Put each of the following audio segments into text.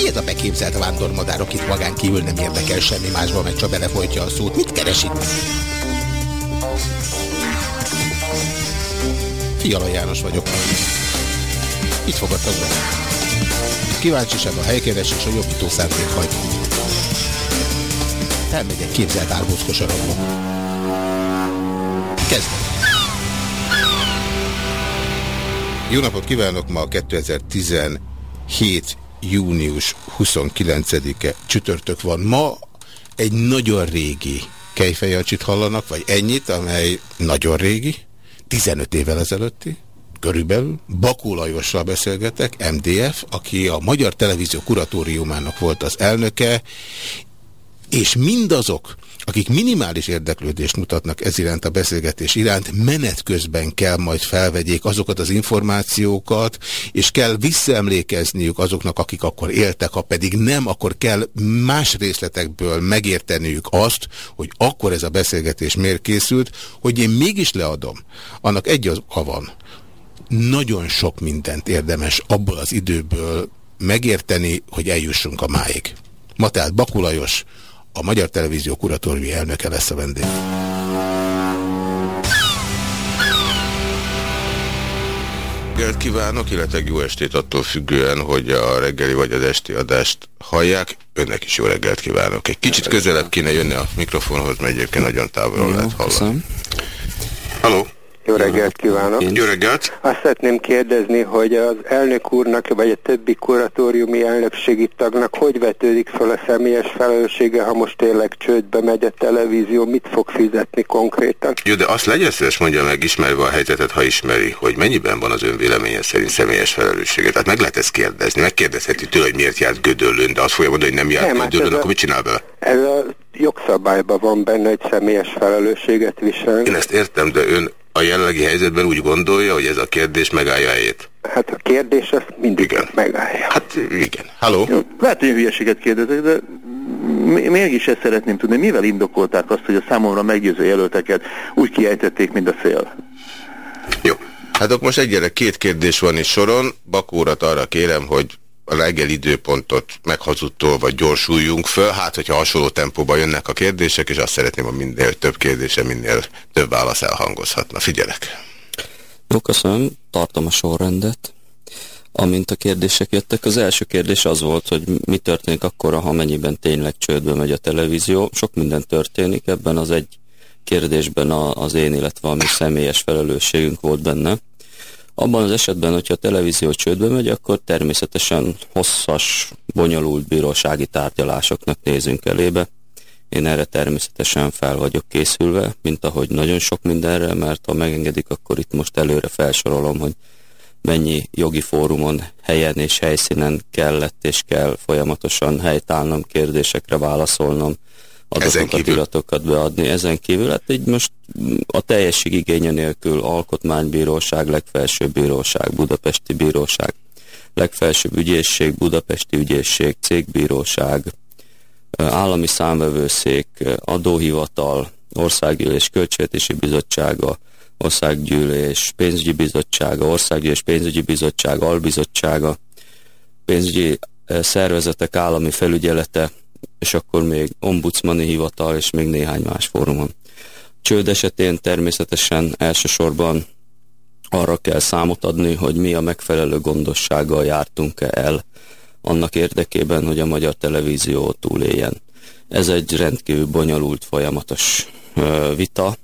Mi ez a beképzelt vándormadár, akit magán kívül nem érdekel semmi másban, meg csak belefolytja a szót? Mit keres itt? Fiala János vagyok. Itt fogadtak be. Kíváncsiság a helykeres és a jobbító szándék hagy. Elmegyek képzelt árbózkosarakba. Kezdem. Jó napot kívánok! Ma 2017. június 29-e csütörtök van. Ma egy nagyon régi kejfejancsit hallanak, vagy ennyit, amely nagyon régi, 15 évvel ezelőtti, körülbelül. Bakó Lajossal beszélgetek, MDF, aki a Magyar Televízió Kuratóriumának volt az elnöke, és mindazok, akik minimális érdeklődést mutatnak ez iránt a beszélgetés iránt, menet közben kell majd felvegyék azokat az információkat, és kell visszaemlékezniük azoknak, akik akkor éltek, ha pedig nem, akkor kell más részletekből megérteniük azt, hogy akkor ez a beszélgetés miért készült, hogy én mégis leadom. Annak egy az van. Nagyon sok mindent érdemes abból az időből megérteni, hogy eljussunk a máig. Ma tehát Bakulajos, a Magyar Televízió kuratóriumi elnöke lesz a vendég. reggelt kívánok, illetve jó estét attól függően, hogy a reggeli vagy az esti adást hallják. Önnek is jó reggelt kívánok. Egy kicsit közelebb kéne jönni a mikrofonhoz, mert egyébként nagyon távolról lehet hallani. Halló! Jó reggelt kívánok! Jó reggelt! Azt szeretném kérdezni, hogy az elnök úrnak, vagy a többi kuratóriumi elnökségi tagnak hogy vetődik fel a személyes felelőssége, ha most tényleg csődbe megy a televízió, mit fog fizetni konkrétan? Jó, de azt legyen szíves mondja meg, ismerve a helyzetet, ha ismeri, hogy mennyiben van az ön véleménye szerint személyes felelőssége. Tehát meg lehet ezt kérdezni, megkérdezheti tőle, hogy miért járt Gödöllőn, de azt fogja mondani, hogy nem járt nem, Gödöllőn, hát akkor mit csinál bele? Ez a jogszabályban van benne, hogy személyes felelősséget visel. Én ezt értem, de ön a jelenlegi helyzetben úgy gondolja, hogy ez a kérdés megállja helyét? Hát a kérdés az mindig igen. megállja. Hát igen. Halló? Lehet, hogy hülyeséget kérdezek, de mégis ezt szeretném tudni. Mivel indokolták azt, hogy a számomra meggyőző jelölteket úgy kiejtették, mint a fél? Jó. Hát akkor most egyre két kérdés van is soron. Bakórat arra kérem, hogy a reggel időpontot meghazudtól vagy gyorsuljunk föl, hát hogyha hasonló tempóban jönnek a kérdések, és azt szeretném, hogy minél több kérdése, minél több válasz elhangozhatna. Figyelek! Jó, köszönöm. Tartom a sorrendet. Amint a kérdések jöttek, az első kérdés az volt, hogy mi történik akkor, ha mennyiben tényleg csődbe megy a televízió. Sok minden történik, ebben az egy kérdésben az én, illetve a mi személyes felelősségünk volt benne. Abban az esetben, hogyha a televízió csődbe megy, akkor természetesen hosszas, bonyolult bírósági tárgyalásoknak nézünk elébe. Én erre természetesen fel vagyok készülve, mint ahogy nagyon sok mindenre, mert ha megengedik, akkor itt most előre felsorolom, hogy mennyi jogi fórumon, helyen és helyszínen kellett és kell folyamatosan helytállnom, kérdésekre válaszolnom, adatokat, iratokat beadni. Ezen kívül, hát így most a teljesség igénye nélkül Alkotmánybíróság, Legfelsőbb Bíróság, Budapesti Bíróság, Legfelsőbb Ügyészség, Budapesti Ügyészség, Cégbíróság, Állami Számvevőszék, Adóhivatal, Országgyűlés Költségvetési Bizottsága, Országgyűlés Pénzügyi Bizottsága, Országgyűlés Pénzügyi Bizottsága, Albizottsága, pénzügyi szervezetek állami felügyelete, és akkor még ombudsmani hivatal, és még néhány más fórumon. Csőd esetén természetesen elsősorban arra kell számot adni, hogy mi a megfelelő gondossággal jártunk-e el annak érdekében, hogy a magyar televízió túléljen. Ez egy rendkívül bonyolult, folyamatos vita,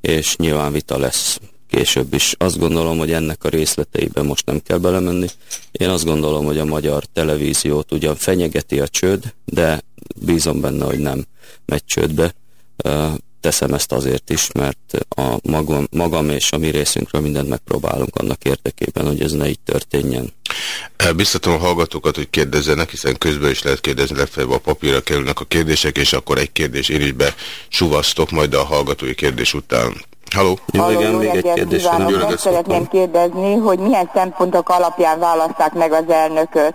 és nyilván vita lesz később is. Azt gondolom, hogy ennek a részleteiben most nem kell belemenni. Én azt gondolom, hogy a magyar televíziót ugyan fenyegeti a csőd, de bízom benne, hogy nem megy csődbe. Teszem ezt azért is, mert a magam, magam és a mi részünkről mindent megpróbálunk annak érdekében, hogy ez ne így történjen. Biztatom a hallgatókat, hogy kérdezzenek, hiszen közben is lehet kérdezni, legfeljebb a papírra kerülnek a kérdések, és akkor egy kérdés én is besuvasztok, majd a hallgatói kérdés után Halló. Jó, igen, még egy kérdés. Azt szeretném kérdezni, hogy milyen szempontok alapján választák meg az elnököt.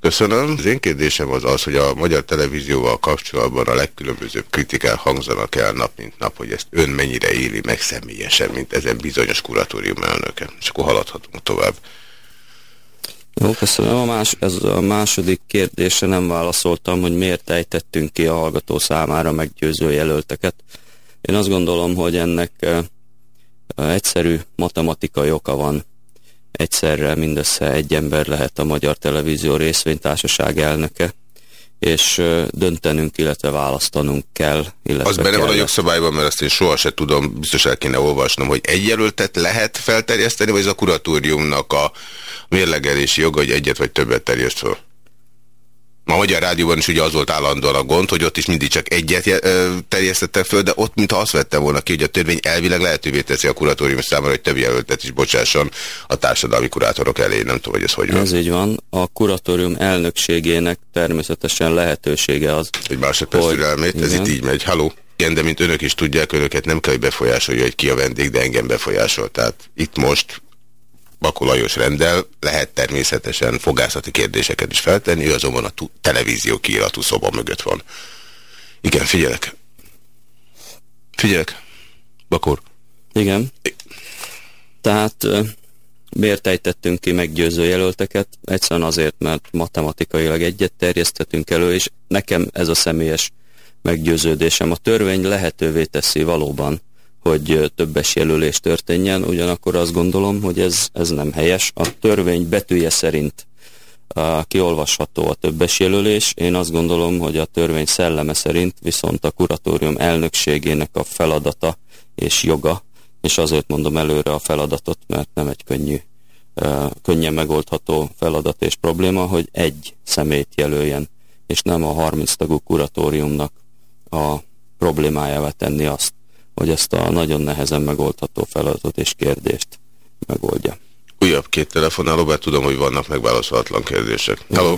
Köszönöm. Az én kérdésem az az, hogy a magyar televízióval kapcsolatban a legkülönbözőbb kritikák hangzanak el nap mint nap, hogy ezt ön mennyire éli meg személyesen, mint ezen bizonyos kuratórium elnöke. És akkor haladhatunk tovább. Jó, köszönöm. A, más, ez a második kérdése nem válaszoltam, hogy miért ejtettünk ki a hallgató számára meggyőző jelölteket. Én azt gondolom, hogy ennek egyszerű matematikai oka van. Egyszerre mindössze egy ember lehet a Magyar Televízió részvénytársaság elnöke, és döntenünk, illetve választanunk kell. Illetve az benne kell van a jogszabályban, mert azt én soha se tudom, biztos el kéne olvasnom, hogy egy jelöltet lehet felterjeszteni, vagy ez a kuratóriumnak a mérlegelési joga, hogy egyet vagy többet terjeszt fel? A Magyar Rádióban is ugye az volt állandóan a gond, hogy ott is mindig csak egyet terjesztettek föl, de ott mintha azt vettem volna ki, hogy a törvény elvileg lehetővé teszi a kuratórium számára, hogy több jelöltet is bocsásson a társadalmi kurátorok elé. Nem tudom, hogy ez hogy van. Ez így van. A kuratórium elnökségének természetesen lehetősége az. Egy másodperc türelmét, ez itt így megy. Haló? Igen, de mint önök is tudják, önöket nem kell, hogy befolyásolja, hogy ki a vendég, de engem befolyásol. Tehát itt most Bakó Lajos rendel lehet természetesen fogászati kérdéseket is feltenni, ő azonban a televízió kiiratú szoba mögött van. Igen, figyelek. Figyelek. Bakor. Igen. Tehát miért ejtettünk ki meggyőző jelölteket? Egyszerűen azért, mert matematikailag egyet terjesztettünk elő, és nekem ez a személyes meggyőződésem. A törvény lehetővé teszi valóban, hogy többes jelölés történjen, ugyanakkor azt gondolom, hogy ez, ez nem helyes. A törvény betűje szerint a, kiolvasható a többes jelölés. Én azt gondolom, hogy a törvény szelleme szerint viszont a kuratórium elnökségének a feladata és joga, és azért mondom előre a feladatot, mert nem egy könnyű, könnyen megoldható feladat és probléma, hogy egy szemét jelöljen, és nem a 30 tagú kuratóriumnak a problémájává tenni azt, hogy ezt a nagyon nehezen megoldható feladatot és kérdést megoldja. Újabb két telefonáló, mert tudom, hogy vannak megválaszolatlan kérdések. Hello?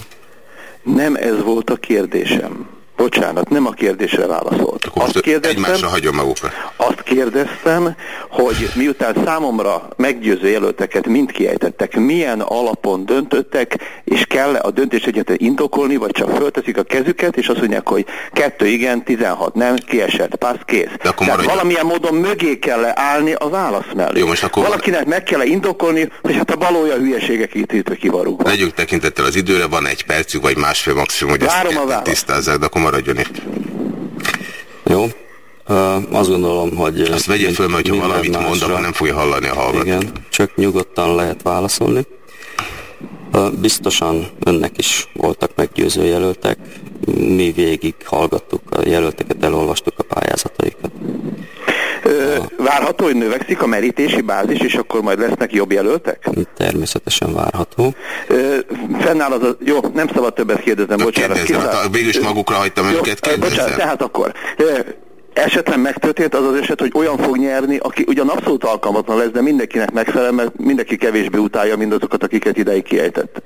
Nem ez volt a kérdésem. Bocsánat, nem a kérdésre válaszolt. Akkor azt kérdeztem, hagyom magukra. Azt kérdeztem, hogy miután számomra meggyőző jelölteket mind kiejtettek, milyen alapon döntöttek, és kell a döntés egyetet indokolni, vagy csak fölteszik a kezüket, és azt mondják, hogy kettő igen, 16 nem, kiesett, passz, kész. De akkor Tehát valamilyen módon mögé kell -e állni a válasz mellé. Jó, most akkor... Valakinek meg kell -e indokolni, hogy hát a balója hülyeségek itt, itt kivarugva. Legyünk tekintettel az időre, van egy percük, vagy másfél maximum, hogy Várom ezt tisztázzák, de akkor maradjon itt. Jó. Uh, azt gondolom, hogy... Azt vegye föl, mert ha valamit másra, mond, akkor nem fogja hallani a hallgató. Igen, csak nyugodtan lehet válaszolni. Uh, biztosan önnek is voltak meggyőző jelöltek. Mi végig hallgattuk a jelölteket, elolvastuk a pályázataikat. Várható, hogy növekszik a merítési bázis, és akkor majd lesznek jobb jelöltek? Természetesen várható. Fennáll az a... Jó, nem szabad többet kérdezem, Na, bocsánat. Kérdezem, hát végül is magukra hagytam jó, őket, kérdezem. Bocsánat, tehát akkor esetlen megtörtént az az eset, hogy olyan fog nyerni, aki ugyan abszolút alkalmatlan lesz, de mindenkinek megfelel, mert mindenki kevésbé utálja mindazokat, akiket ideig kiejtett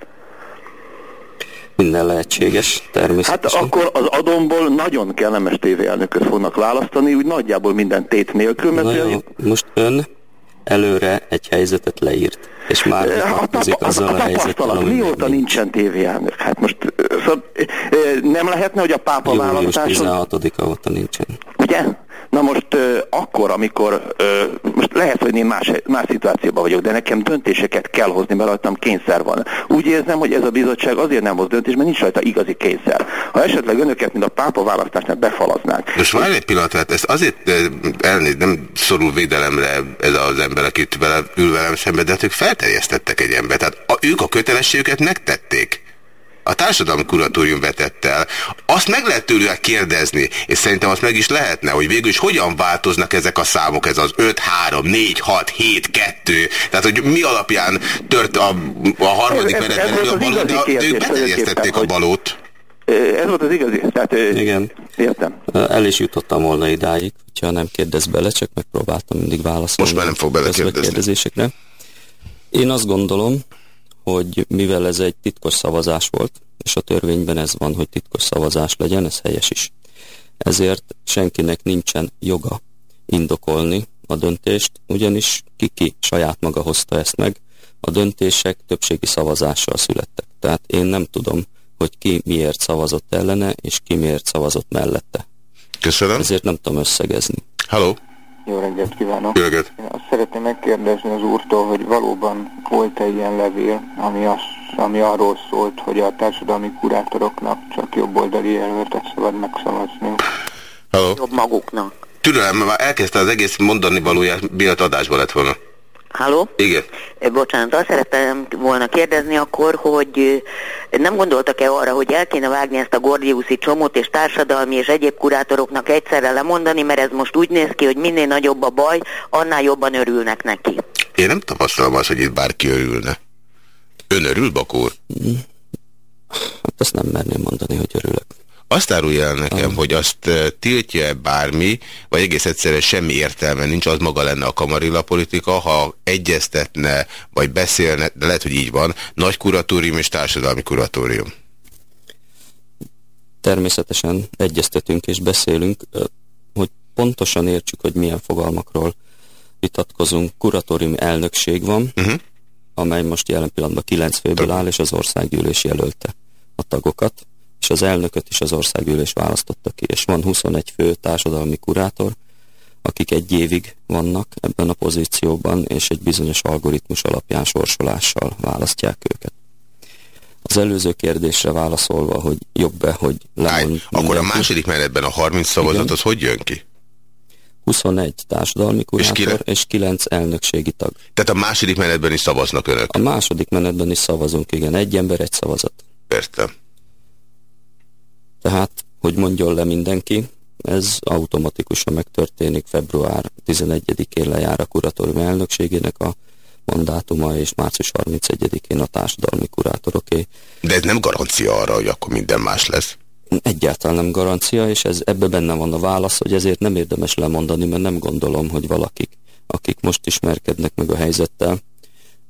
minden lehetséges, természetesen. Hát akkor az adomból nagyon kellemes tévéelnököt fognak választani, úgy nagyjából minden tét nélkül. Mert Na jó, most ön előre egy helyzetet leírt, és már a, tapa, azzal a, a, a helyzettel, mióta nincsen tévéelnök? Hát most szóval, nem lehetne, hogy a pápa Július választáson... 16-a óta nincsen. Ugye? Na most akkor, amikor, most lehet, hogy én más, más szituációban vagyok, de nekem döntéseket kell hozni, mert rajtam kényszer van. Úgy érzem, hogy ez a bizottság azért nem hoz döntés, mert nincs rajta igazi kényszer. Ha esetleg önöket, mint a pápa választásnál befalaznánk. Most várj egy pillanat, hát ezt azért elnéz, nem szorul védelemre ez az ember, akit vele, ül velem szembe, de hát ők felterjesztettek egy embert. Tehát a, ők a kötelességüket megtették a társadalmi kuratórium vetett el. Azt meg lehet tőle kérdezni, és szerintem azt meg is lehetne, hogy végül is hogyan változnak ezek a számok, ez az 5, 3, 4, 6, 7, 2, tehát hogy mi alapján tört a, a harmadik menetben a balót, de ők beterjesztették a balót. Ez volt az igazi. Tehát, Igen. Értem. El is jutottam volna idáig, hogyha nem kérdez bele, csak megpróbáltam mindig válaszolni. Most már nem fog bele Én azt gondolom, hogy mivel ez egy titkos szavazás volt, és a törvényben ez van, hogy titkos szavazás legyen, ez helyes is. Ezért senkinek nincsen joga indokolni a döntést, ugyanis ki-ki saját maga hozta ezt meg, a döntések többségi szavazással születtek. Tehát én nem tudom, hogy ki miért szavazott ellene, és ki miért szavazott mellette. Köszönöm. Ezért nem tudom összegezni. Hello. Jó reggelt kívánok! Jó reggelt! Én azt szeretném megkérdezni az úrtól, hogy valóban volt-e ilyen levél, ami azt ami arról szólt, hogy a társadalmi kurátoroknak csak jobboldali jelöltet szabad megszavazni. Hello. Jobb maguknak. Türelem, már elkezdte az egész mondani valóját, miatt adásba lett volna. Halló? Igen. Bocsánat, azt szerettem volna kérdezni akkor, hogy nem gondoltak-e arra, hogy el kéne vágni ezt a Gordiuszi csomót és társadalmi és egyéb kurátoroknak egyszerre lemondani, mert ez most úgy néz ki, hogy minél nagyobb a baj, annál jobban örülnek neki. Én nem tapasztalom azt, hogy itt bárki örülne. Ön örül, Bakúr? Hát azt nem merném mondani, hogy örülök. Azt árulja el nekem, ah. hogy azt tiltja-e bármi, vagy egész egyszerűen semmi értelme nincs, az maga lenne a kamarilla politika, ha egyeztetne, vagy beszélne, de lehet, hogy így van, nagy kuratórium és társadalmi kuratórium. Természetesen egyeztetünk és beszélünk, hogy pontosan értsük, hogy milyen fogalmakról vitatkozunk. Kuratóriumi elnökség van, uh -huh. amely most jelen pillanatban kilenc főből áll, és az országgyűlés jelölte a tagokat és az elnököt is az országgyűlés választotta ki, és van 21 fő társadalmi kurátor, akik egy évig vannak ebben a pozícióban, és egy bizonyos algoritmus alapján sorsolással választják őket. Az előző kérdésre válaszolva, hogy jobb-e, hogy lemond... Akkor a második menetben a 30 szavazat az hogy jön ki? 21 társadalmi kurátor és, és 9 elnökségi tag. Tehát a második menetben is szavaznak önök? A második menetben is szavazunk, igen. Egy ember, egy szavazat. Értem. Tehát, hogy mondjon le mindenki, ez automatikusan megtörténik február 11-én lejár a kuratórium elnökségének a mandátuma, és március 31-én a társadalmi kurátoroké. De ez nem garancia arra, hogy akkor minden más lesz? Egyáltalán nem garancia, és ez ebbe benne van a válasz, hogy ezért nem érdemes lemondani, mert nem gondolom, hogy valakik, akik most ismerkednek meg a helyzettel,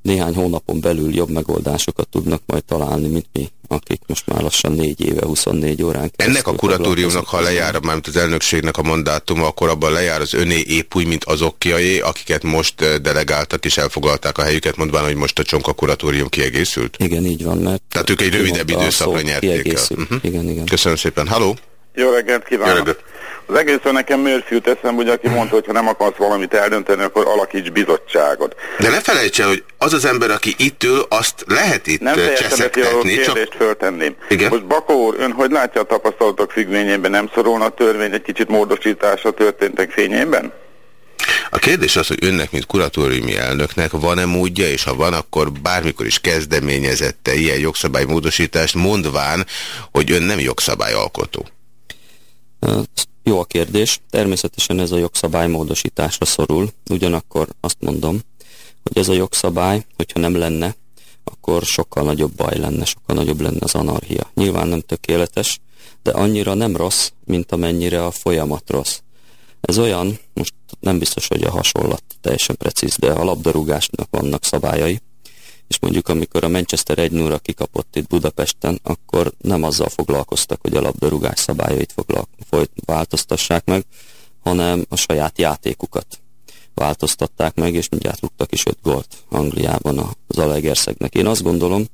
néhány hónapon belül jobb megoldásokat tudnak majd találni, mint mi, akik most már lassan négy éve, 24 órán Ennek a kuratóriumnak, ha lejár, mármint az elnökségnek a mandátuma, akkor abban lejár az öné épp úgy, mint azokiai, akiket most eh, delegáltak és elfoglalták a helyüket, mondván, hogy most a Csonka kuratórium kiegészült? Igen, így van, mert... Tehát ők egy rövidebb időszakra nyerték el. Uh -huh. Igen, igen. Köszönöm szépen. Halló! Jó reggelt kívánok! Jó reggelt. Az egészen nekem Murphy jut eszembe, hogy aki mondta, hogy ha nem akarsz valamit eldönteni, akkor alakíts bizottságot. De ne felejts el, hogy az az ember, aki itt ül, azt lehet itt nem cseszektetni. Nem kérdést csak... föltenném. Igen? Most Bakó úr, ön hogy látja a tapasztalatok függvényében? Nem szorulna a törvény egy kicsit módosításra történtek fényében? A kérdés az, hogy önnek, mint kuratóriumi elnöknek van-e módja, és ha van, akkor bármikor is kezdeményezette ilyen jogszabálymódosítást, mondván, hogy ön nem jogszabályalkotó. Jó a kérdés. Természetesen ez a jogszabály módosításra szorul. Ugyanakkor azt mondom, hogy ez a jogszabály, hogyha nem lenne, akkor sokkal nagyobb baj lenne, sokkal nagyobb lenne az anarchia. Nyilván nem tökéletes, de annyira nem rossz, mint amennyire a folyamat rossz. Ez olyan, most nem biztos, hogy a hasonlat teljesen precíz, de a labdarúgásnak vannak szabályai, és mondjuk amikor a Manchester 1 0 kikapott itt Budapesten, akkor nem azzal foglalkoztak, hogy a labdarúgás szabályait folyt, változtassák meg, hanem a saját játékukat változtatták meg, és mindjárt rúgtak is 5 gólt Angliában az Alegerszegnek. Én azt gondolom,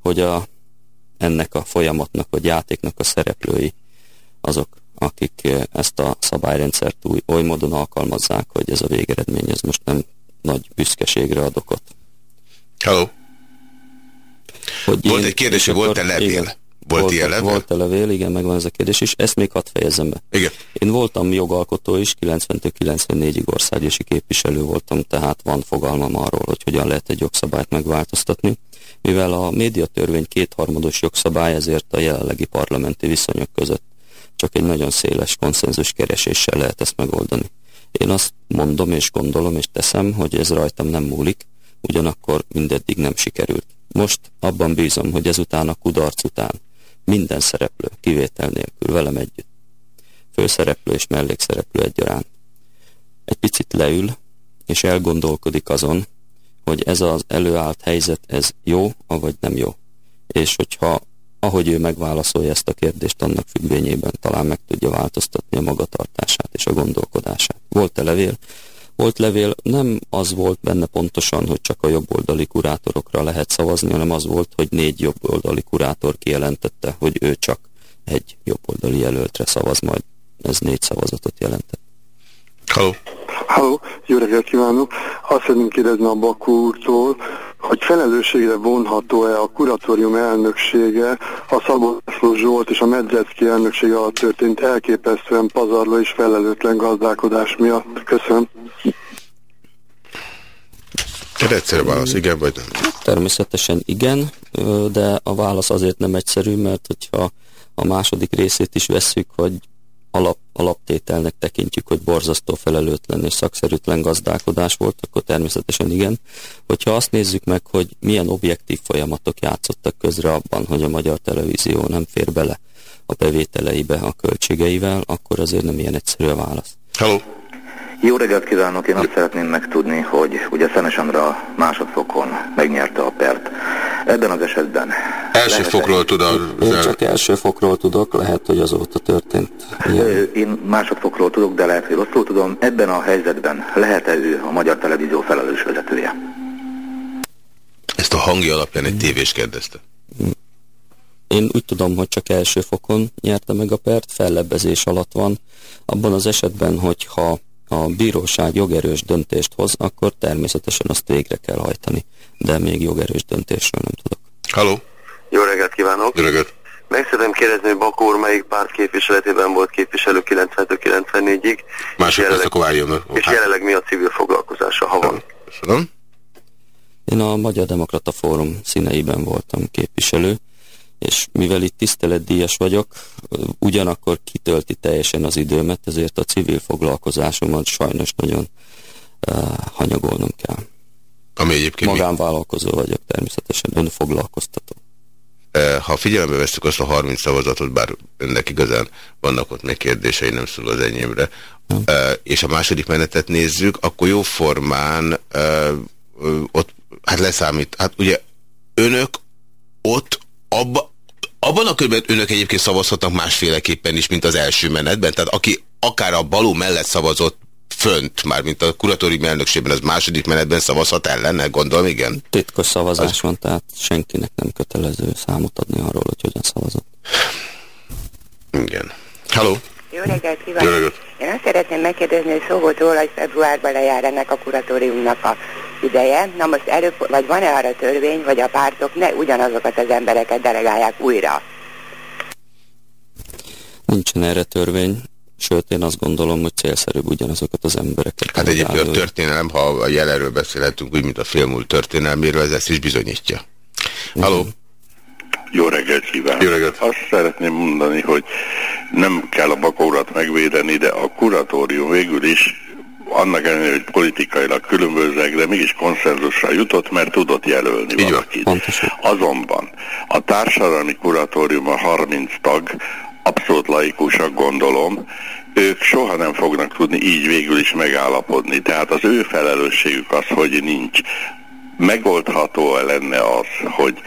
hogy a, ennek a folyamatnak, vagy játéknak a szereplői azok, akik ezt a szabályrendszert új, oly módon alkalmazzák, hogy ez a végeredmény ez most nem nagy büszkeségre ad okot. Hello. Hogy volt egy kérdés, hogy volt-e levél? Igen, volt, volt ilyen levél? Volt-e levél, igen, megvan ez a kérdés, és ezt még hadd fejezzem be. Igen. Én voltam jogalkotó is, 90-94-ig országgyűlési képviselő voltam, tehát van fogalmam arról, hogy hogyan lehet egy jogszabályt megváltoztatni. Mivel a médiatörvény kétharmados jogszabály, ezért a jelenlegi parlamenti viszonyok között csak egy nagyon széles konszenzus kereséssel lehet ezt megoldani. Én azt mondom és gondolom és teszem, hogy ez rajtam nem múlik, ugyanakkor mindeddig nem sikerült. Most abban bízom, hogy ezután a kudarc után minden szereplő, kivétel nélkül, velem együtt, főszereplő és mellékszereplő egyaránt, egy picit leül, és elgondolkodik azon, hogy ez az előállt helyzet, ez jó, avagy nem jó. És hogyha, ahogy ő megválaszolja ezt a kérdést, annak függvényében talán meg tudja változtatni a magatartását és a gondolkodását. Volt-e levél? Volt levél, nem az volt benne pontosan, hogy csak a jobboldali kurátorokra lehet szavazni, hanem az volt, hogy négy jobboldali kurátor kijelentette, hogy ő csak egy jobboldali jelöltre szavaz majd. Ez négy szavazatot jelentett. Halló! Halló, jó reggelt kívánok! Azt szeretném kérdezni a Bakú úrtól, hogy felelősségre vonható-e a kuratórium elnöksége a Szabó Zsolt és a Medzecki elnöksége alatt történt elképesztően pazarló és felelőtlen gazdálkodás miatt. Köszönöm. Egy egyszerű válasz, igen vagy nem? Természetesen igen, de a válasz azért nem egyszerű, mert hogyha a második részét is vesszük, hogy alap, alaptételnek tekintjük, hogy borzasztó felelőtlen és szakszerűtlen gazdálkodás volt, akkor természetesen igen. Hogyha azt nézzük meg, hogy milyen objektív folyamatok játszottak közre abban, hogy a magyar televízió nem fér bele a bevételeibe a költségeivel, akkor azért nem ilyen egyszerű a válasz. Hello. Jó reggelt kívánok! Én azt szeretném megtudni, hogy ugye Szenes Andra másodfokon megnyerte a pert. Ebben az esetben... Első fokról tudod? Én csak első fokról tudok, lehet, hogy azóta történt. Ilyen. Én másodfokról tudok, de lehet, hogy rosszul tudom. Ebben a helyzetben lehet-e ő a Magyar Televízió felelős vezetője? Ezt a hangja alapján egy tévés kérdezte. Én úgy tudom, hogy csak első fokon nyerte meg a pert, fellebbezés alatt van. Abban az esetben, hogyha a bíróság jogerős döntést hoz, akkor természetesen azt végre kell hajtani. De még jogerős döntésről nem tudok. Halló! Jó reggelt kívánok! Jó reggelt! Meg szeretném kérdezni, hogy Bakór melyik párt képviseletében volt képviselő 90-94-ig. Másodperc, akkor várjon. És jelenleg mi a civil foglalkozása, ha van? Köszönöm. Én a Magyar Demokrata Fórum színeiben voltam képviselő és mivel itt tiszteletdíjas vagyok, ugyanakkor kitölti teljesen az időmet, ezért a civil foglalkozásomat sajnos nagyon uh, hanyagolnom kell. Ami egyébként Magánvállalkozó mi? vagyok természetesen, önfoglalkoztató. Ha figyelembe vesztük azt a 30 szavazatot, bár önnek igazán vannak ott még kérdései, nem szól az enyémre, uh, és a második menetet nézzük, akkor jóformán uh, ott, hát leszámít, hát ugye önök ott abba, abban a körben önök egyébként szavazhatnak másféleképpen is, mint az első menetben. Tehát aki akár a baló mellett szavazott fönt, már mint a kuratórium elnökségben, az második menetben szavazhat ellene, gondolom, igen? Titkos szavazás az... van, tehát senkinek nem kötelező számot adni arról, hogy hogyan szavazott. Igen. Hello. Jó reggelt kívánok! Jó reggelt. Én azt szeretném megkérdezni, hogy szó volt róla, hogy februárban lejár ennek a kuratóriumnak a ideje. Na most előbb, vagy van-e arra törvény, vagy a pártok ne ugyanazokat az embereket delegálják újra? Nincsen erre törvény, sőt én azt gondolom, hogy célszerűbb ugyanazokat az embereket. Hát egyébként a történelem, ha a jelenről beszélhetünk úgy, mint a filmúl történelméről, ez ezt is bizonyítja. Halló? Jó reggelt kívánok! Jó reggelt! Azt szeretném mondani, hogy nem kell a bakórat megvédeni, de a kuratórium végül is annak ellenére, hogy politikailag különbözőek, de mégis konszenzusra jutott, mert tudott jelölni Így valakit. Van, Azonban a társadalmi kuratórium a 30 tag, abszolút laikusak gondolom, ők soha nem fognak tudni így végül is megállapodni. Tehát az ő felelősségük az, hogy nincs. Megoldható lenne az, hogy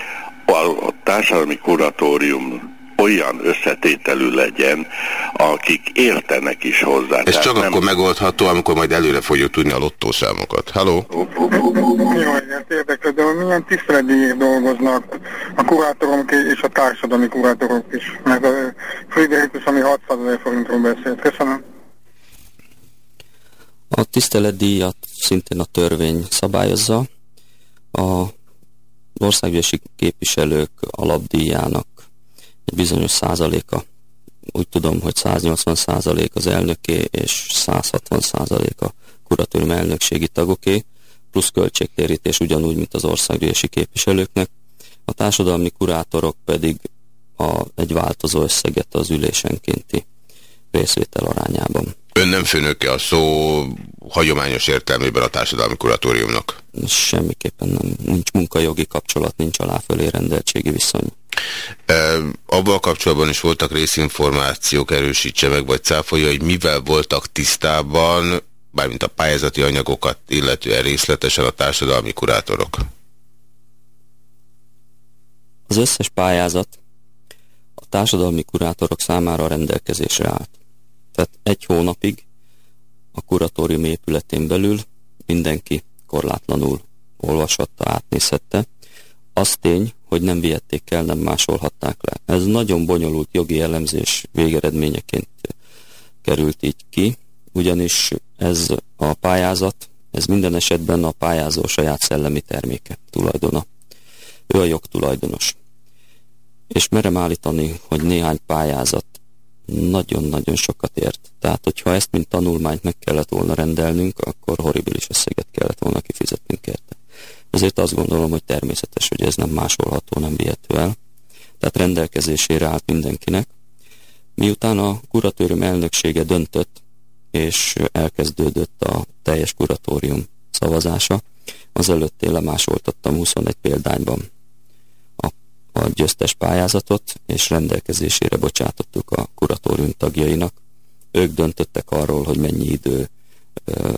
a társadalmi kuratórium olyan összetételű legyen, akik értenek is hozzá. Ez csak nem... akkor megoldható, amikor majd előre fogjuk tudni a lottószámokat. Halló? Jó, ezt érdekel, de milyen tiszteletdíjért dolgoznak a kurátorok és a társadalmi kurátorok is? Mert a Friedrichus, ami 600 ezer forintról beszélt. Köszönöm. A tiszteletdíjat szintén a törvény szabályozza. A országgyűlési képviselők alapdíjának egy bizonyos százaléka. Úgy tudom, hogy 180 százalék az elnöké, és 160 százalék a kuratórium elnökségi tagoké, plusz költségtérítés ugyanúgy, mint az országgyűlési képviselőknek. A társadalmi kurátorok pedig a, egy változó összeget az ülésenkénti részvétel arányában. Ön nem főnöke a szó hagyományos értelmében a társadalmi kuratóriumnak? Semmiképpen nem. Nincs munkajogi kapcsolat, nincs aláfölé rendeltségi viszony. E, abban kapcsolatban is voltak részinformációk, erősítse meg, vagy cáfolja, hogy mivel voltak tisztában, bármint a pályázati anyagokat, illetően részletesen a társadalmi kurátorok? Az összes pályázat a társadalmi kurátorok számára rendelkezésre állt. Tehát egy hónapig a kuratórium épületén belül mindenki korlátlanul olvashatta, átnézhette. Az tény, hogy nem vihették el, nem másolhatták le. Ez nagyon bonyolult jogi elemzés végeredményeként került így ki, ugyanis ez a pályázat Ez minden esetben a pályázó saját szellemi terméke tulajdona. Ő a jogtulajdonos. És merem állítani, hogy néhány pályázat nagyon-nagyon sokat ért. Tehát, hogyha ezt, mint tanulmányt meg kellett volna rendelnünk, akkor horribilis összeget kellett volna kifizetnünk érte. Ezért azt gondolom, hogy természetes, hogy ez nem másolható, nem vihető el. Tehát rendelkezésére állt mindenkinek. Miután a kuratórium elnöksége döntött, és elkezdődött a teljes kuratórium szavazása, azelőtt én lemásoltattam 21 példányban a, győztes pályázatot, és rendelkezésére bocsátottuk a kuratórium tagjainak. Ők döntöttek arról, hogy mennyi idő ö,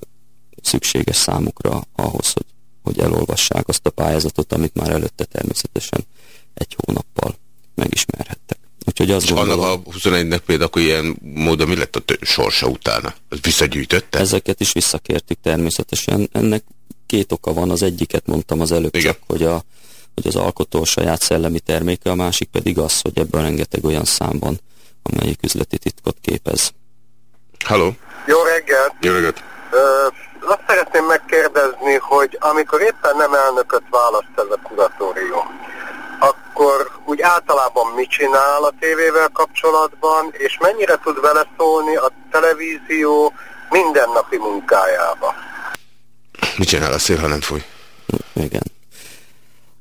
szükséges számukra ahhoz, hogy, hogy elolvassák azt a pályázatot, amit már előtte természetesen egy hónappal megismerhettek. Úgyhogy azt gondolom, annak a 21-nek például akkor ilyen módon mi lett a sorsa utána? Az visszagyűjtötte? Ezeket is visszakértük természetesen. Ennek két oka van, az egyiket mondtam az előbb Igen. csak, hogy, a, hogy az alkotó saját szellemi terméke, a másik pedig az, hogy ebben rengeteg olyan szám van, amelyik üzleti titkot képez. Halló! Jó reggelt! Jó reggelt! Ö, azt szeretném megkérdezni, hogy amikor éppen nem elnököt választ ez a kuratórium, akkor úgy általában mit csinál a tévével kapcsolatban, és mennyire tud vele szólni a televízió mindennapi munkájába? Mit csinál a szél, ha nem fúj? Igen.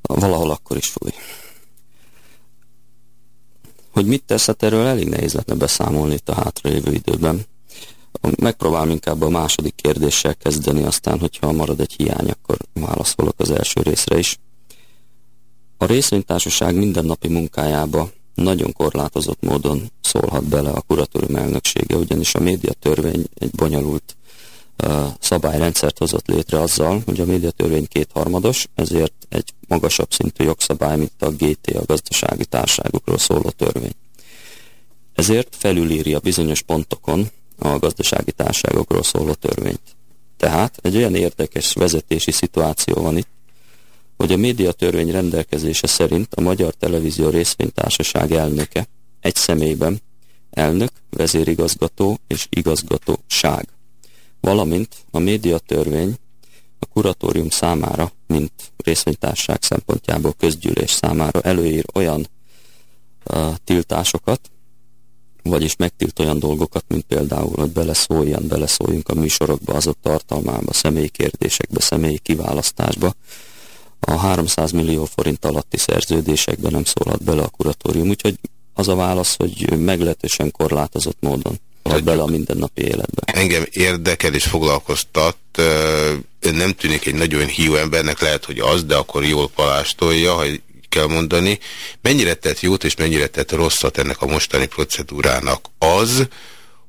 Valahol akkor is fúj. Hogy mit teszhet erről, elég nehéz lehetne beszámolni itt a hátralévő időben. Megpróbálom inkább a második kérdéssel kezdeni, aztán, hogyha marad egy hiány, akkor válaszolok az első részre is. A részvénytársaság mindennapi munkájába nagyon korlátozott módon szólhat bele a kuratórium elnöksége, ugyanis a médiatörvény egy bonyolult szabályrendszert hozott létre azzal, hogy a médiatörvény kétharmados, ezért egy magasabb szintű jogszabály, mint a GT, a gazdasági társágokról szóló törvény. Ezért felülírja bizonyos pontokon a gazdasági társágokról szóló törvényt. Tehát egy olyan érdekes vezetési szituáció van itt, hogy a médiatörvény rendelkezése szerint a Magyar Televízió Részvénytársaság elnöke egy személyben elnök, vezérigazgató és igazgatóság, valamint a médiatörvény a kuratórium számára, mint részvénytársaság szempontjából közgyűlés számára előír olyan uh, tiltásokat, vagyis megtilt olyan dolgokat, mint például, hogy beleszóljan, beleszóljunk a műsorokba, azok tartalmába, személyi kérdésekbe, személyi kiválasztásba, a 300 millió forint alatti szerződésekben nem szólhat bele a kuratórium, úgyhogy az a válasz, hogy meglehetősen korlátozott módon szólhat bele a mindennapi életbe. Engem érdekel és foglalkoztat, ön nem tűnik egy nagyon hiú embernek, lehet, hogy az, de akkor jól palástolja, ha kell mondani. Mennyire tett jót és mennyire tett rosszat ennek a mostani procedúrának az,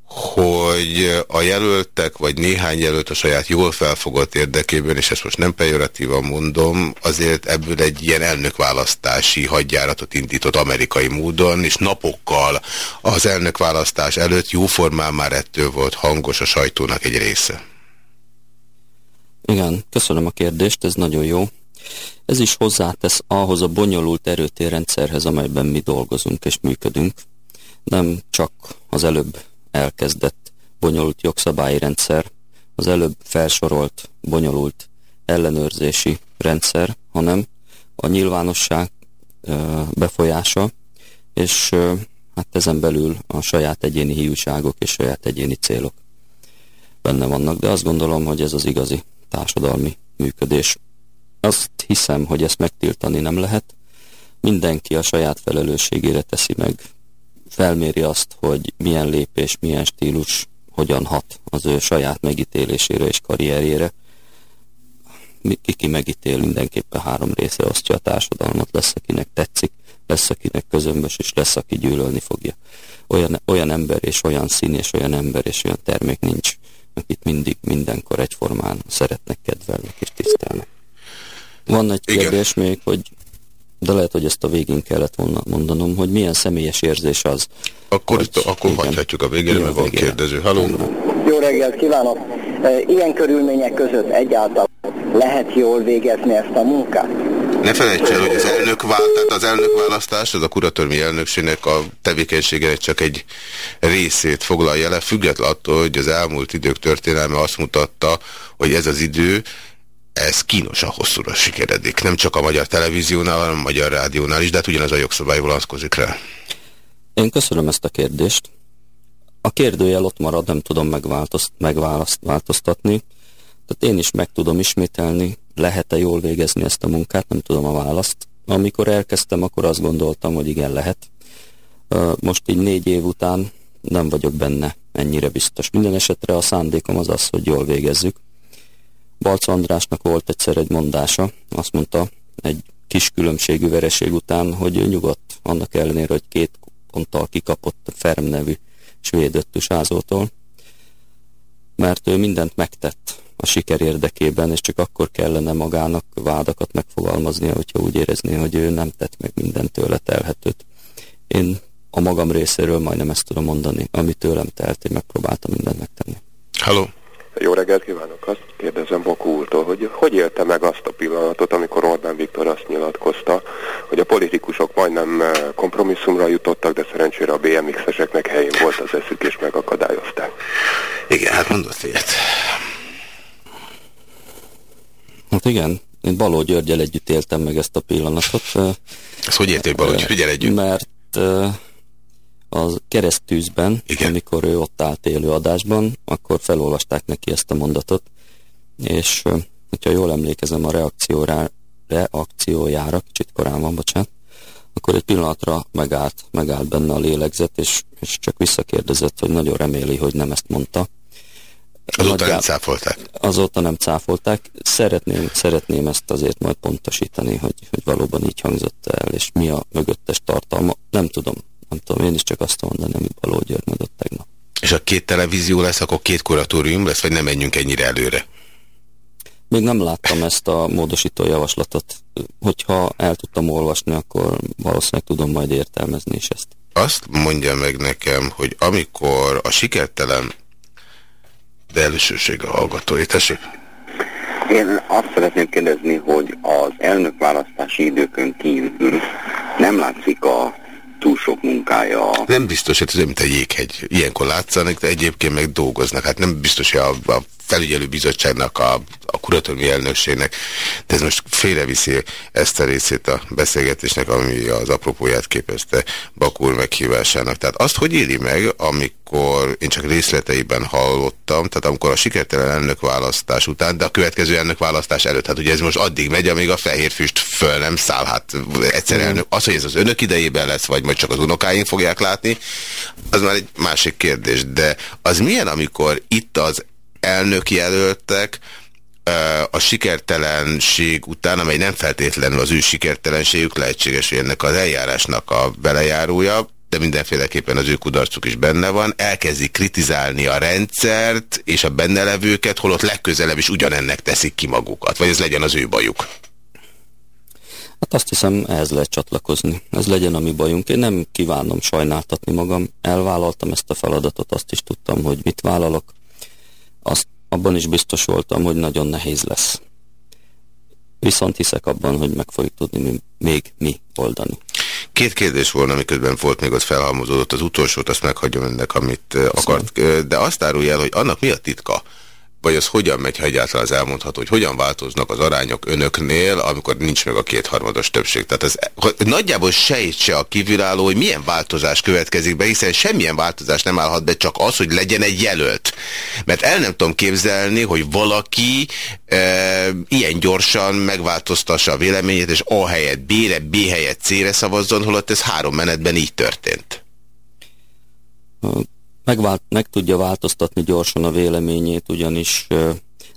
hogy a jelöltek, vagy néhány jelölt a saját jól felfogott érdekében, és ezt most nem pejoratívan mondom, azért ebből egy ilyen elnökválasztási hadjáratot indított amerikai módon, és napokkal az elnökválasztás előtt jóformán már ettől volt hangos a sajtónak egy része. Igen, köszönöm a kérdést, ez nagyon jó. Ez is hozzátesz ahhoz a bonyolult erőtérrendszerhez, amelyben mi dolgozunk és működünk. Nem csak az előbb elkezdett bonyolult jogszabályi rendszer, az előbb felsorolt bonyolult ellenőrzési rendszer, hanem a nyilvánosság befolyása, és hát ezen belül a saját egyéni hiúságok és saját egyéni célok benne vannak, de azt gondolom, hogy ez az igazi társadalmi működés. Azt hiszem, hogy ezt megtiltani nem lehet. Mindenki a saját felelősségére teszi meg felméri azt, hogy milyen lépés, milyen stílus hogyan hat az ő saját megítélésére és karrierjére. Ki megítél, mindenképpen három része osztja a társadalmat, lesz, akinek tetszik, lesz, akinek közömbös, és lesz, aki gyűlölni fogja. Olyan, olyan ember és olyan szín és olyan ember és olyan termék nincs, akit mindig, mindenkor egyformán szeretnek, kedvelnek és tisztelnek. Van egy kérdés Igen. még, hogy de lehet, hogy ezt a végén kellett volna mondanom, hogy milyen személyes érzés az. Akkor, hogy, akkor igen, hagyhatjuk a végére, mert van kérdező. Halló! Jó reggelt kívánok! E, ilyen körülmények között egyáltalán lehet jól végezni ezt a munkát? Ne felejts el, hogy az elnök, tehát az elnökválasztás, az a kuratormi elnökségnek a tevékenységének csak egy részét foglalja le, függetlenül attól, hogy az elmúlt idők történelme azt mutatta, hogy ez az idő, ez kínosan hosszúra sikeredik. Nem csak a magyar televíziónál, hanem a magyar rádiónál is, de hát ugyanaz a jogszabály vonatkozik rá. Én köszönöm ezt a kérdést. A kérdőjel ott marad, nem tudom megváltoztatni. Tehát én is meg tudom ismételni, lehet-e jól végezni ezt a munkát, nem tudom a választ. Amikor elkezdtem, akkor azt gondoltam, hogy igen, lehet. Most így négy év után nem vagyok benne ennyire biztos. Minden esetre a szándékom az az, hogy jól végezzük. Balc Andrásnak volt egyszer egy mondása, azt mondta egy kis különbségű vereség után, hogy nyugodt, annak ellenére, hogy két ponttal kikapott a Ferm nevű svéd öttusázótól, mert ő mindent megtett a siker érdekében, és csak akkor kellene magának vádakat megfogalmaznia, hogyha úgy érezné, hogy ő nem tett meg mindent tőle telhetőt. Én a magam részéről majdnem ezt tudom mondani, amit tőlem telt, én megpróbáltam mindent megtenni. Halló! Jó reggelt kívánok! Azt kérdezem Bokó úrtól, hogy hogy élte meg azt a pillanatot, amikor Orbán Viktor azt nyilatkozta, hogy a politikusok majdnem eh, kompromisszumra jutottak, de szerencsére a BMX-eseknek helyén volt az eszük, és megakadályozták. Igen, hát mondott ilyet. Hát igen, én Baló Györgyel együtt éltem meg ezt a pillanatot. Ezt hogy érték Baló Györgyel együtt? Mert az keresztűzben, Igen. amikor ő ott állt élő adásban, akkor felolvasták neki ezt a mondatot, és hogyha jól emlékezem a reakcióra, reakciójára, kicsit korán van, bocsánat, akkor egy pillanatra megállt, megállt benne a lélegzet, és, és csak visszakérdezett, hogy nagyon reméli, hogy nem ezt mondta. Azóta Nagyjáb... nem cáfolták? Azóta nem cáfolták. Szeretném, szeretném ezt azért majd pontosítani, hogy, hogy valóban így hangzott el, és mi a mögöttes tartalma. Nem tudom, nem tudom, én is csak azt mondani, amit Baló György mondott tegnap. És a két televízió lesz, akkor két kuratórium lesz, vagy nem menjünk ennyire előre? Még nem láttam ezt a módosító javaslatot. Hogyha el tudtam olvasni, akkor valószínűleg tudom majd értelmezni is ezt. Azt mondja meg nekem, hogy amikor a sikertelen, de elősőség a hallgatói, tessék? Én azt szeretném kérdezni, hogy az elnökválasztási időkön kívül nem látszik a túl sok munkája. Nem biztos, hogy ez mint a jéghegy. Ilyenkor látszanak, de egyébként meg dolgoznak. Hát nem biztos, hogy a, a felügyelőbizottságnak, a, a kuratóriumi elnökségnek, de ez most félreviszi ezt a részét a beszélgetésnek, ami az apropóját képezte Bakúr meghívásának. Tehát azt hogy éli meg, amikor én csak részleteiben hallottam, tehát amikor a sikertelen elnökválasztás után, de a következő elnökválasztás előtt, hát ugye ez most addig megy, amíg a fehér füst föl nem száll, hát egyszer elnök. Az, hogy ez az önök idejében lesz, vagy majd csak az unokáink fogják látni, az már egy másik kérdés, de az milyen, amikor itt az elnök jelöltek a sikertelenség után, amely nem feltétlenül az ő sikertelenségük, lehetséges, hogy ennek az eljárásnak a belejárója, de mindenféleképpen az ő kudarcuk is benne van, elkezdik kritizálni a rendszert és a benne levőket, holott legközelebb is ugyanennek teszik ki magukat, vagy ez legyen az ő bajuk. Hát azt hiszem, ehhez lehet csatlakozni. Ez legyen a mi bajunk. Én nem kívánom sajnáltatni magam. Elvállaltam ezt a feladatot, azt is tudtam, hogy mit vállalok azt abban is biztos voltam, hogy nagyon nehéz lesz. Viszont hiszek abban, hogy meg fogjuk tudni mi, még mi oldani. Két kérdés volna, miközben volt még ott felhalmozódott az utolsót, azt meghagyom ennek, amit Köszönöm. akart. De azt árulja el, hogy annak mi a titka, vagy az hogyan megy, ha egyáltalán az elmondható, hogy hogyan változnak az arányok önöknél, amikor nincs meg a kétharmados többség. Tehát ez nagyjából sejtse a kívülálló, hogy milyen változás következik be, hiszen semmilyen változás nem állhat be, csak az, hogy legyen egy jelölt. Mert el nem tudom képzelni, hogy valaki e, ilyen gyorsan megváltoztassa a véleményét, és A helyett B-re, B helyett C-re szavazzon, holott ez három menetben így történt megvált, meg tudja változtatni gyorsan a véleményét, ugyanis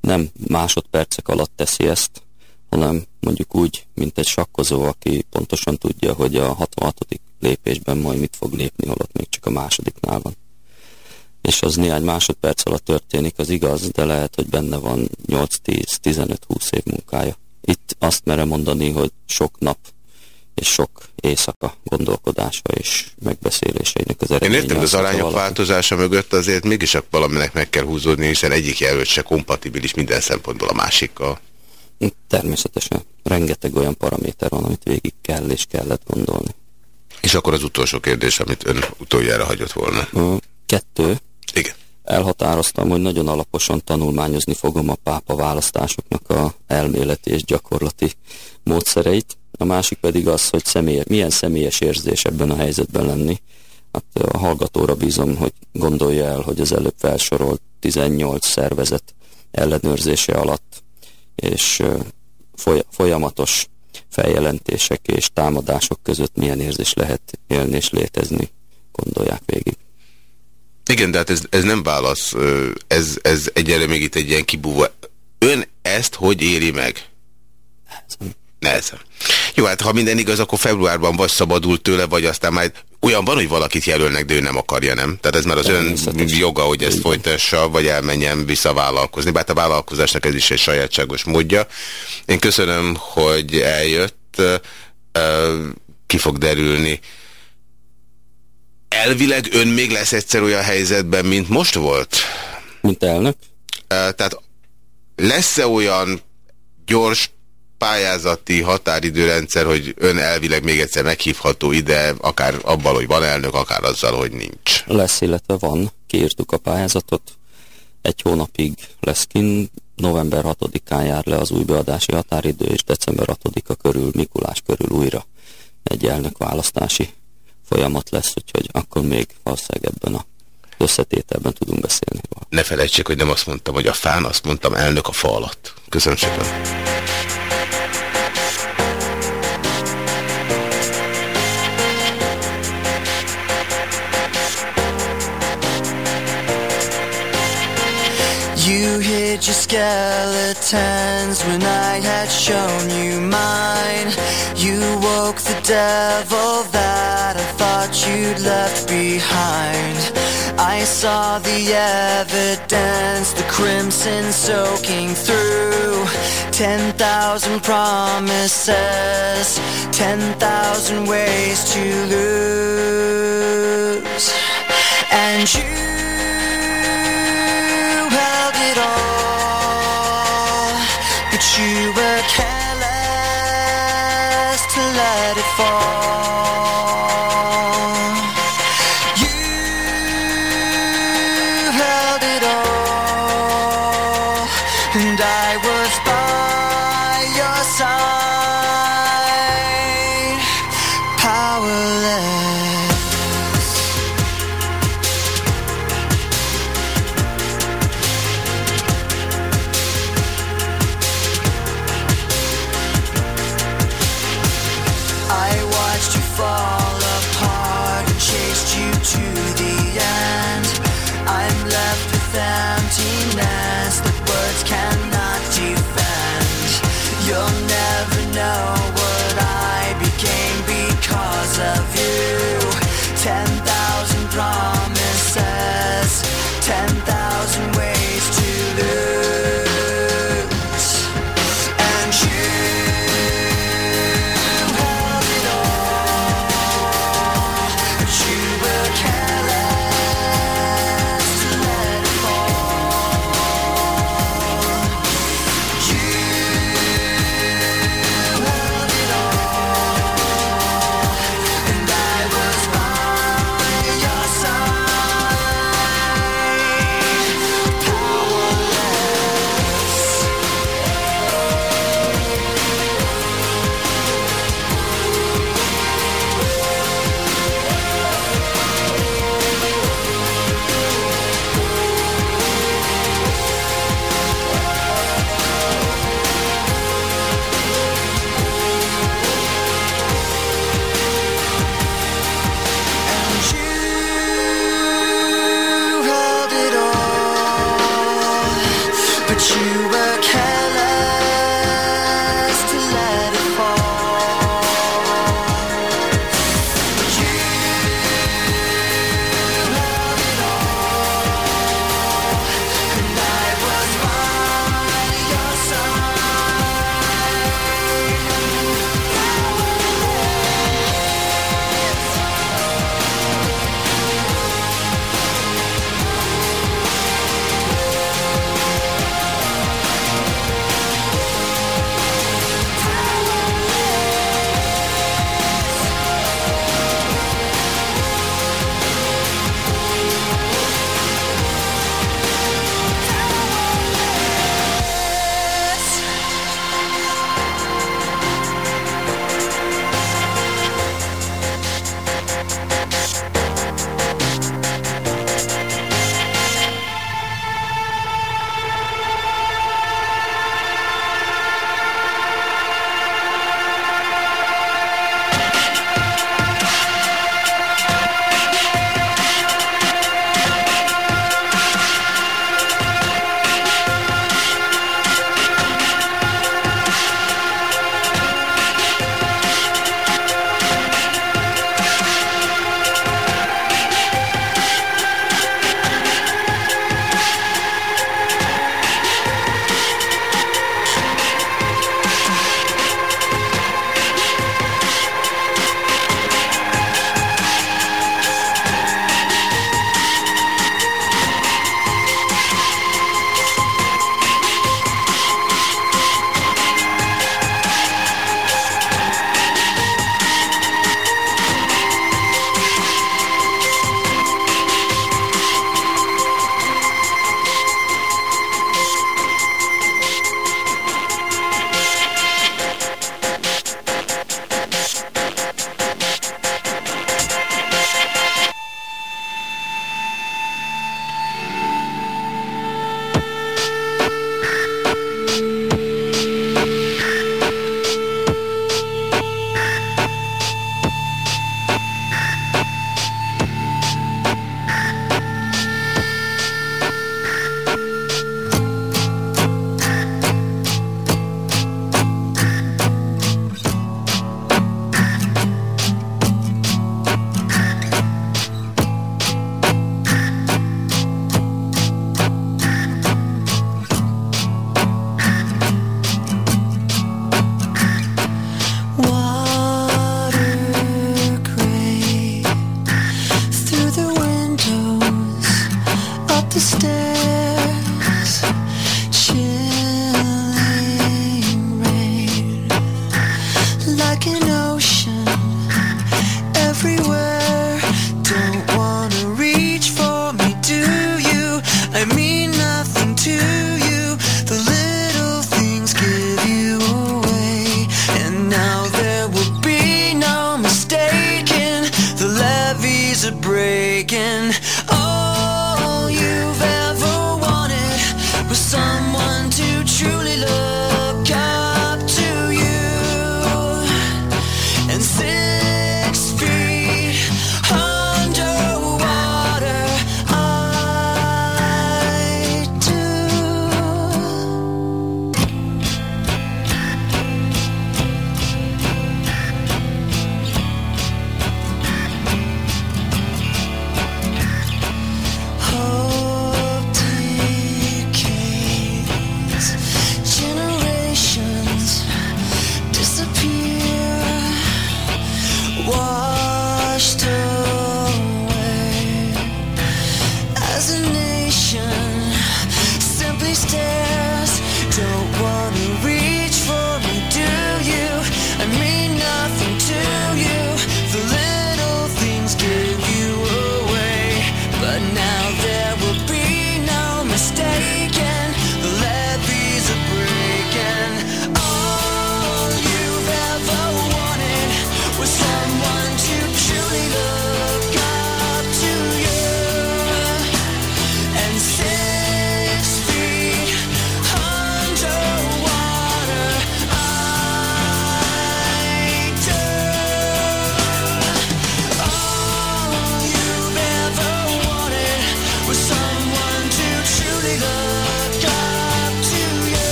nem másodpercek alatt teszi ezt, hanem mondjuk úgy, mint egy sakkozó, aki pontosan tudja, hogy a 66. lépésben majd mit fog lépni, holott még csak a másodiknál van. És az néhány másodperc alatt történik, az igaz, de lehet, hogy benne van 8-10-15-20 év munkája. Itt azt merem mondani, hogy sok nap és sok éjszaka gondolkodása és megbeszéléseinek az eredménye. Én értem, az arányok valaki. változása mögött azért mégis valaminek meg kell húzódni, hiszen egyik jelölt se kompatibilis minden szempontból a másikkal. Természetesen. Rengeteg olyan paraméter van, amit végig kell és kellett gondolni. És akkor az utolsó kérdés, amit ön utoljára hagyott volna. Kettő. Igen. Elhatároztam, hogy nagyon alaposan tanulmányozni fogom a pápa választásoknak a elméleti és gyakorlati módszereit. A másik pedig az, hogy személy, milyen személyes érzés ebben a helyzetben lenni. Hát a hallgatóra bízom, hogy gondolja el, hogy az előbb felsorolt 18 szervezet ellenőrzése alatt és folyamatos feljelentések és támadások között milyen érzés lehet élni és létezni, gondolják végig. Igen, de hát ez, ez nem válasz, ez, ez egyelőre még itt egy ilyen kibúvó. Ön ezt hogy éri meg? Nehezen. Jó, hát ha minden igaz, akkor februárban vagy szabadult tőle, vagy aztán majd olyan van, hogy valakit jelölnek, de ő nem akarja, nem? Tehát ez már az ön joga, hogy ezt folytassa, vagy elmenjen visszavállalkozni. Bár hát a vállalkozásnak ez is egy sajátságos módja. Én köszönöm, hogy eljött, ki fog derülni. Elvileg ön még lesz egyszer olyan helyzetben, mint most volt? Mint elnök? Tehát lesz-e olyan gyors pályázati határidőrendszer, hogy ön elvileg még egyszer meghívható ide, akár abban, hogy van elnök, akár azzal, hogy nincs. Lesz, illetve van. Kiírtuk a pályázatot. Egy hónapig lesz kint. November 6-án jár le az új beadási határidő, és december 6-a körül, Mikulás körül újra egy elnök választási folyamat lesz, úgyhogy akkor még valószínűleg ebben a összetételben tudunk beszélni. Ne felejtsék, hogy nem azt mondtam, hogy a fán, azt mondtam elnök a fa alatt. Köszönöm szépen. You hid your skeletons when I had shown you mine. You woke the devil that I thought you'd left behind. I saw the evidence, the crimson soaking through. Ten thousand promises, ten thousand ways to lose. And you careless to let it fall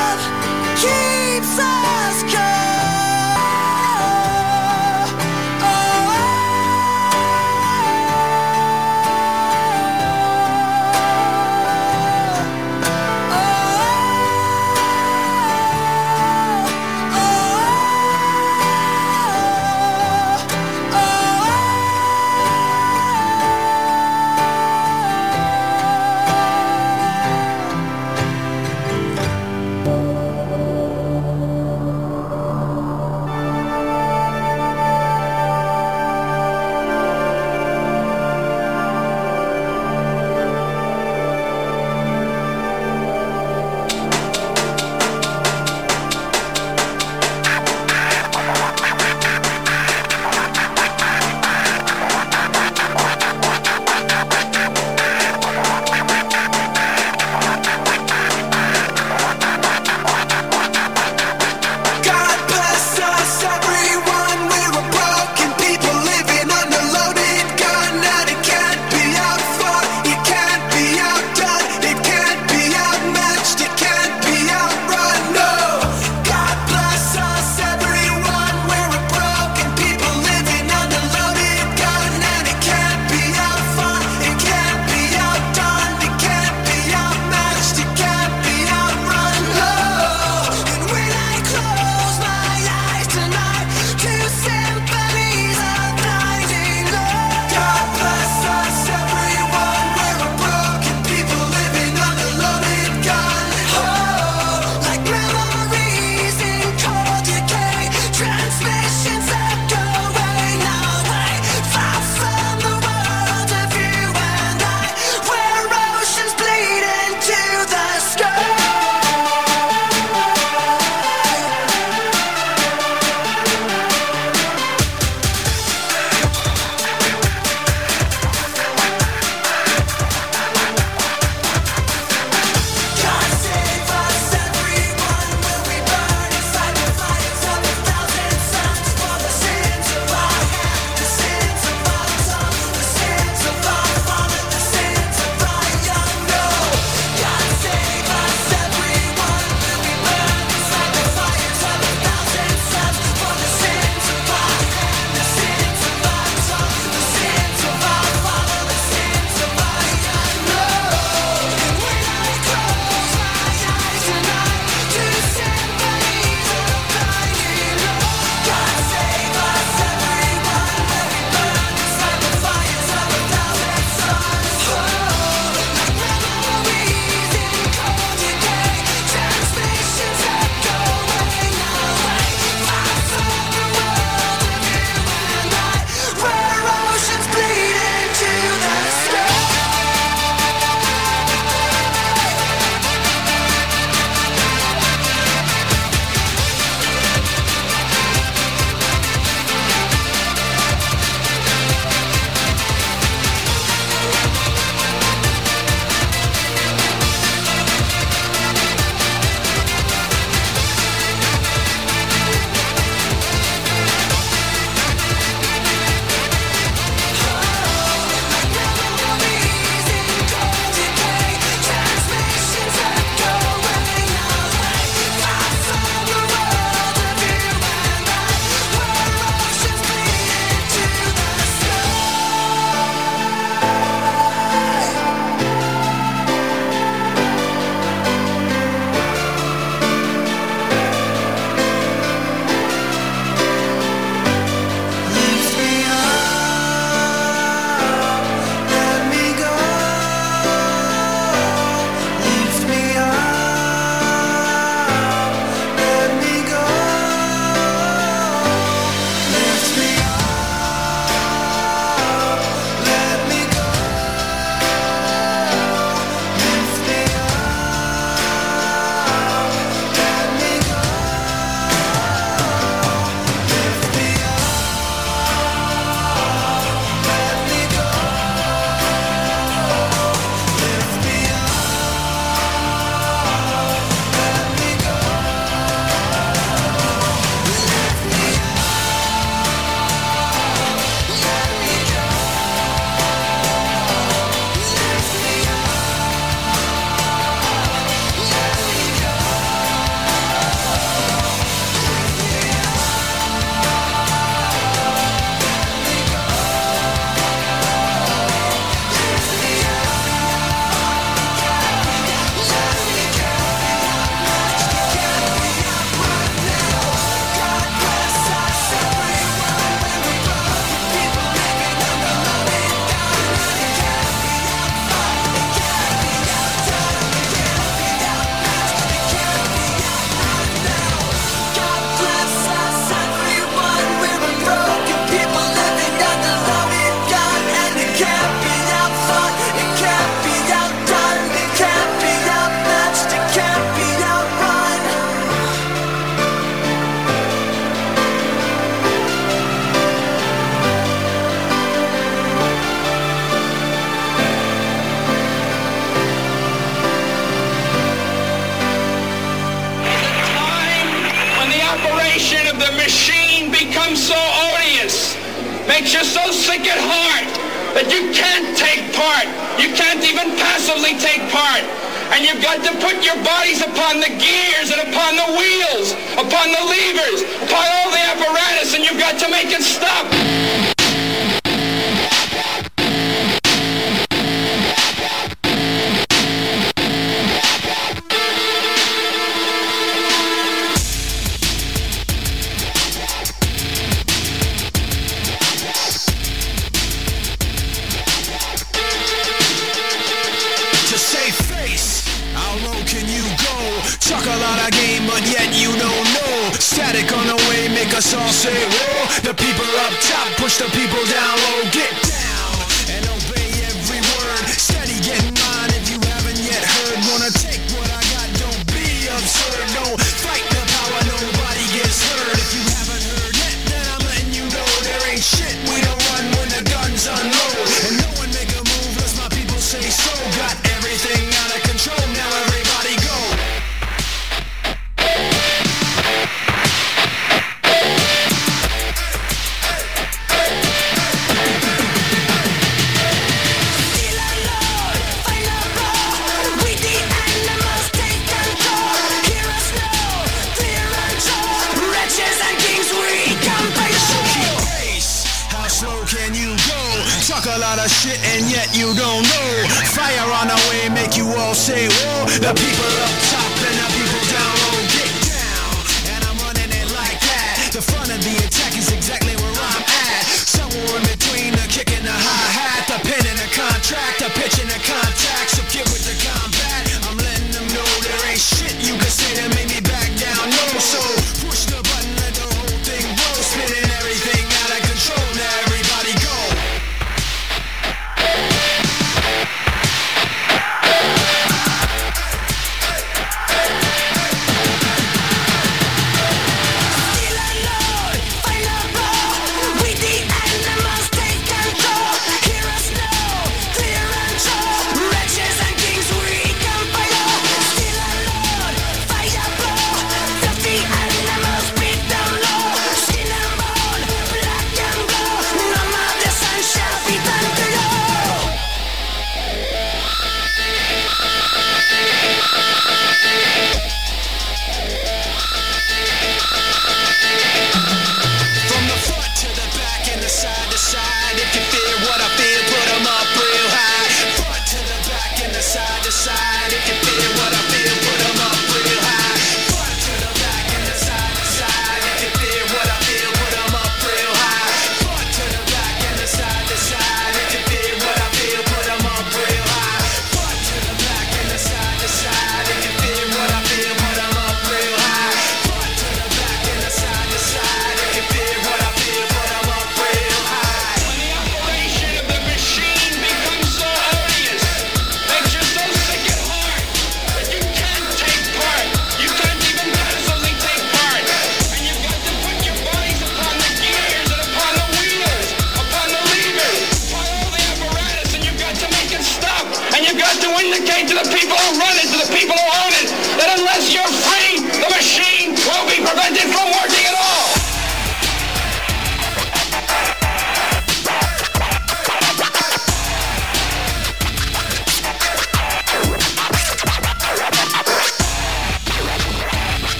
love keeps us going.